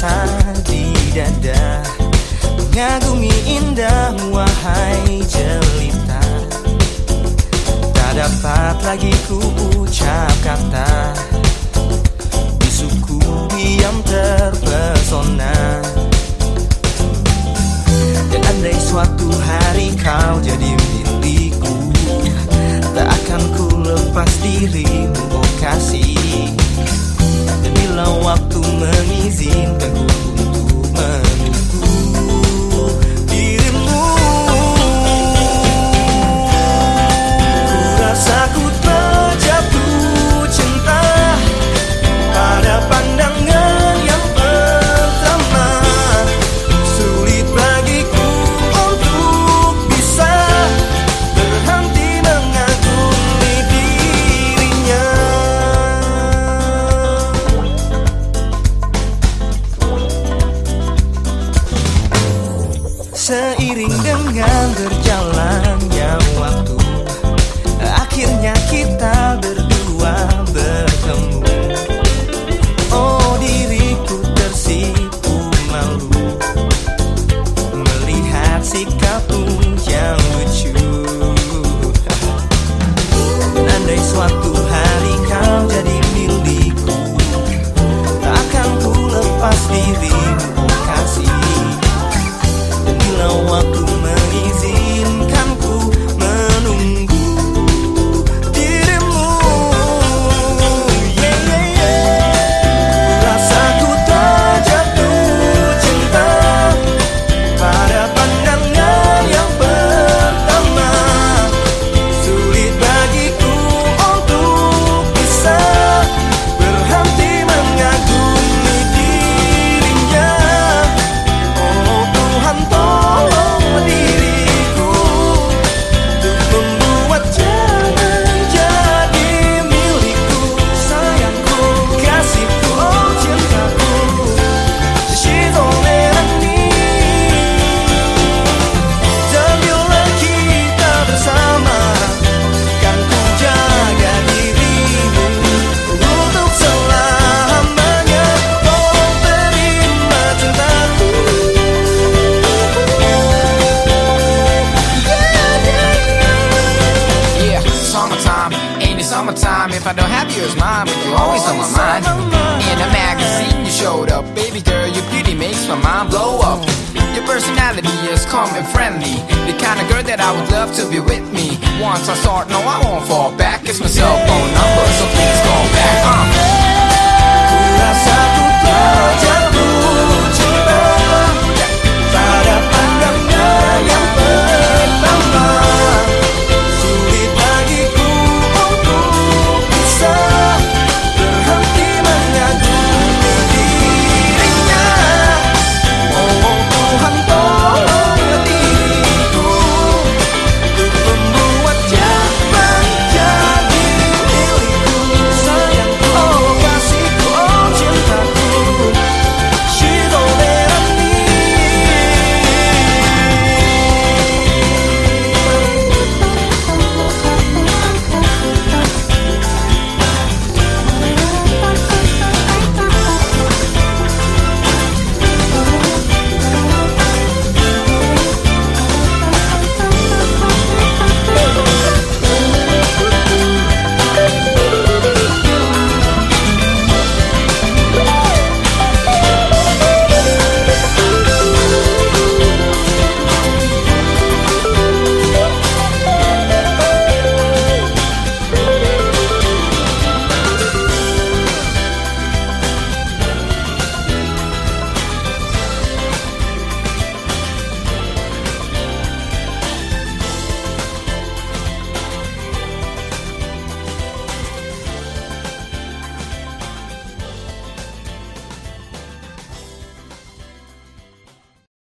terasa di dada Mengagumi indah wahai jelita. Tak dapat lagi ku ucap kata Bisuku diam terpesona. Dan andai suatu hari kau jadi milikku Tak akan ku lepas dirimu oh kasih. na mizinta encontrei sua turma summertime? If I don't have you as mine, but you're always on my mind. In a magazine, you showed up, baby girl, your beauty makes my mind blow up. Your personality is calm and friendly, the kind of girl that I would love to be with me. Once I start, no, I won't fall back. It's my cell phone number, so please call back. Uh.